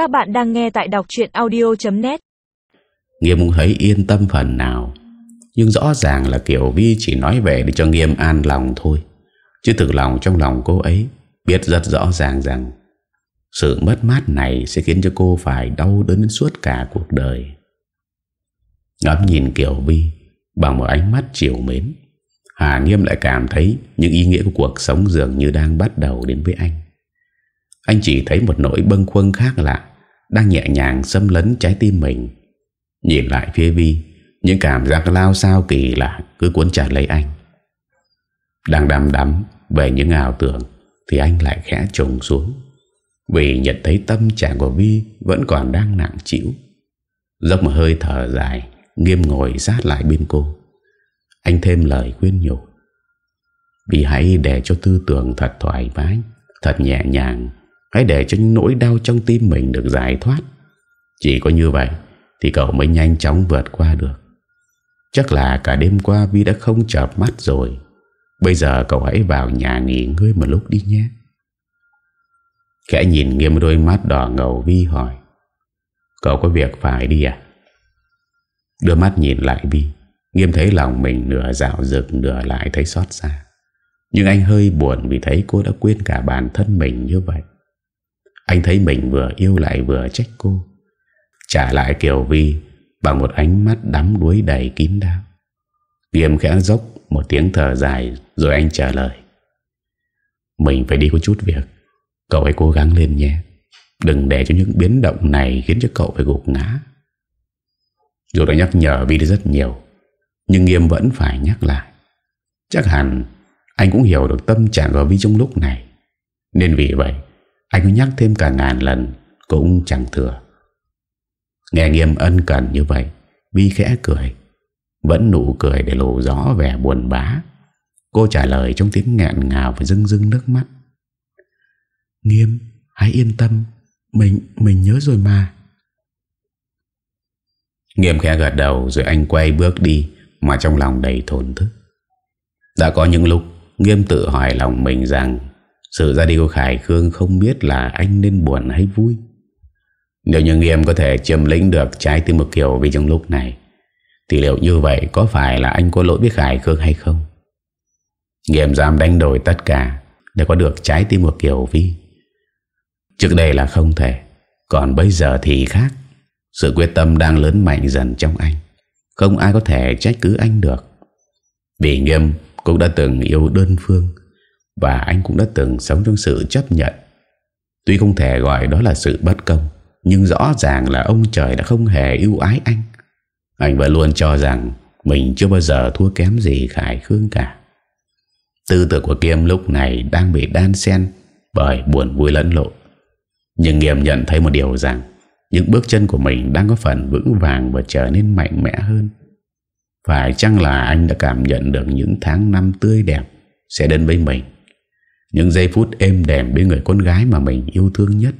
Các bạn đang nghe tại đọc chuyện audio.net Nghiêm cũng thấy yên tâm phần nào. Nhưng rõ ràng là Kiều Vi chỉ nói về để cho Nghiêm an lòng thôi. Chứ thực lòng trong lòng cô ấy, Biết rất rõ ràng rằng Sự mất mát này sẽ khiến cho cô phải đau đớn suốt cả cuộc đời. Ngắm nhìn Kiều Vi, Bằng một ánh mắt chiều mến, Hà Nghiêm lại cảm thấy Những ý nghĩa của cuộc sống dường như đang bắt đầu đến với anh. Anh chỉ thấy một nỗi bâng khuâng khác lạ. Đang nhẹ nhàng xâm lấn trái tim mình. Nhìn lại phía Vi, Những cảm giác lao sao kỳ lạ Cứ cuốn chặt lấy anh. Đang đắm đắm về những ảo tưởng Thì anh lại khẽ trùng xuống. Vì nhận thấy tâm trạng của Vi Vẫn còn đang nặng chịu Dốc một hơi thở dài, Nghiêm ngồi sát lại bên cô. Anh thêm lời khuyên nhủ. Vì hãy để cho tư tưởng thật thoải mái, Thật nhẹ nhàng Hãy để cho những nỗi đau trong tim mình được giải thoát. Chỉ có như vậy Thì cậu mới nhanh chóng vượt qua được. Chắc là cả đêm qua Vi đã không chợp mắt rồi. Bây giờ cậu hãy vào nhà nghỉ ngơi một lúc đi nhé. Khẽ nhìn nghiêm đôi mắt đỏ ngầu Vi hỏi, Cậu có việc phải đi à? Đưa mắt nhìn lại Vi, Nghiêm thấy lòng mình nửa dạo rực nửa lại thấy xót xa. Nhưng anh hơi buồn vì thấy cô đã quên cả bản thân mình như vậy. Anh thấy mình vừa yêu lại vừa trách cô. Trả lại Kiều Vi, Bằng một ánh mắt đắm đuối đầy kín đáo. Nghiêm khẽ dốc một tiếng thở dài, Rồi anh trả lời. Mình phải đi có chút việc. Cậu hãy cố gắng lên nhé. Đừng để cho những biến động này Khiến cho cậu phải gục ngã. Dù đã nhắc nhở Vi rất nhiều, Nhưng Nghiêm vẫn phải nhắc lại. Chắc hẳn Anh cũng hiểu được tâm trạng của Vi trong lúc này. Nên vì vậy anh có nhắc thêm cả ngàn lần, Cũng chẳng thừa. Nghe Nghiêm ân cần như vậy, Vi khẽ cười, Vẫn nụ cười để lộ rõ vẻ buồn bá Cô trả lời trong tiếng nghẹn ngào Và rưng rưng nước mắt. Nghiêm, hãy yên tâm, Mình mình nhớ rồi mà. Nghiêm khẽ gật đầu Rồi anh quay bước đi Mà trong lòng đầy thổn thức. Đã có những lúc, Nghiêm tự hỏi lòng mình rằng sự ra đi của Khải Khương không biết là anh nên buồn hay vui. Nếu như Nghiêm có thể chiếm lĩnh được trái tim một kiểu vì trong lúc này, Thì liệu như vậy có phải là anh có lỗi với Khải Khương hay không? Nghiêm dám đánh đổi tất cả Để có được trái tim một kiểu vi Trước đây là không thể, Còn bây giờ thì khác. Sự quyết tâm đang lớn mạnh dần trong anh, Không ai có thể trách cứ anh được. Vì Nghiêm cũng đã từng yêu đơn phương và anh cũng đã từng sống trong sự chấp nhận Tuy không thể gọi đó là sự bất công, Nhưng rõ ràng là ông trời đã không hề ưu ái anh Anh vẫn luôn cho rằng Mình chưa bao giờ thua kém gì Khải Khương cả Tư tưởng của Kiêm lúc này đang bị đan xen bởi buồn vui lẫn lộn. Nhưng Nghiêm nhận thấy một điều rằng những bước chân của mình đang có phần vững vàng và trở nên mạnh mẽ hơn. Phải chăng là anh đã cảm nhận được những tháng năm tươi đẹp sẽ đến với mình. Những giây phút êm đềm bên người con gái mà mình yêu thương nhất.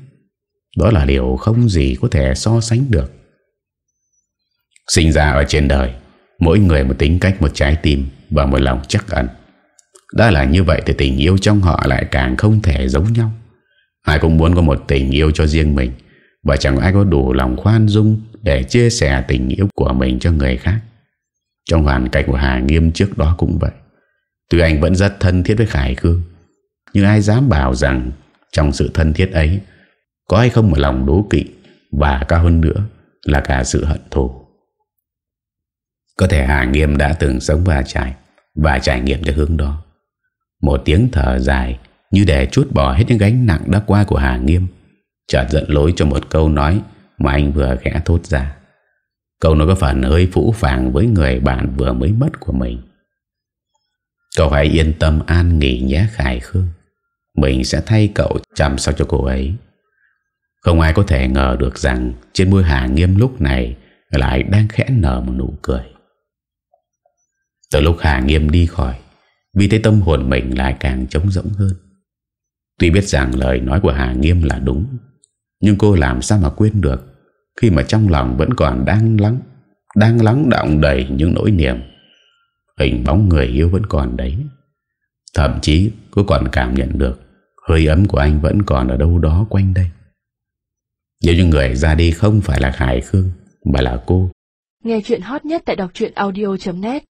Đó là điều không gì có thể so sánh được. Sinh ra ở trên đời, mỗi người một tính cách một trái tim và một lòng chắc ẩn. Đã là như vậy thì tình yêu trong họ lại càng không thể giống nhau Ai cũng muốn có một tình yêu cho riêng mình Và chẳng ai có đủ lòng khoan dung Để chia sẻ tình yêu của mình cho người khác Trong hoàn cảnh của Hà Nghiêm trước đó cũng vậy Tuy anh vẫn rất thân thiết với Khải cương. Nhưng ai dám bảo rằng Trong sự thân thiết ấy Có hay không một lòng đố kỵ Và cao hơn nữa là cả sự hận thù. Có thể Hà Nghiêm đã từng sống và trải Và trải nghiệm cho hướng đó. Một tiếng thở dài Như để chút bỏ hết những gánh nặng đã qua của Hà Nghiêm, Chợt giận lỗi cho một câu nói Mà anh vừa khẽ thốt ra. Câu nói có phần hơi phũ phàng Với người bạn vừa mới mất của mình. Cậu hãy yên tâm an nghỉ nhé, Khải Khương. Mình sẽ thay cậu chăm sóc cho cô ấy. Không ai có thể ngờ được rằng Trên môi Hà Nghiêm lúc này Lại đang khẽ nở một nụ cười. Từ lúc Hà Nghiêm đi khỏi, vì thế tâm hồn mình lại càng trống rỗng hơn. Tuy biết rằng lời nói của Hà Nghiêm là đúng, Nhưng cô làm sao mà quên được Khi mà trong lòng vẫn còn đang lắng Đang lắng động đầy những nỗi niềm. Hình bóng người yêu vẫn còn đấy. Thậm chí cô còn cảm nhận được Hơi ấm của anh vẫn còn ở đâu đó quanh đây. Nếu như người ra đi không phải là Hải Khương, Mà là cô. Nghe chuyện hot nhất tại đọc audio.net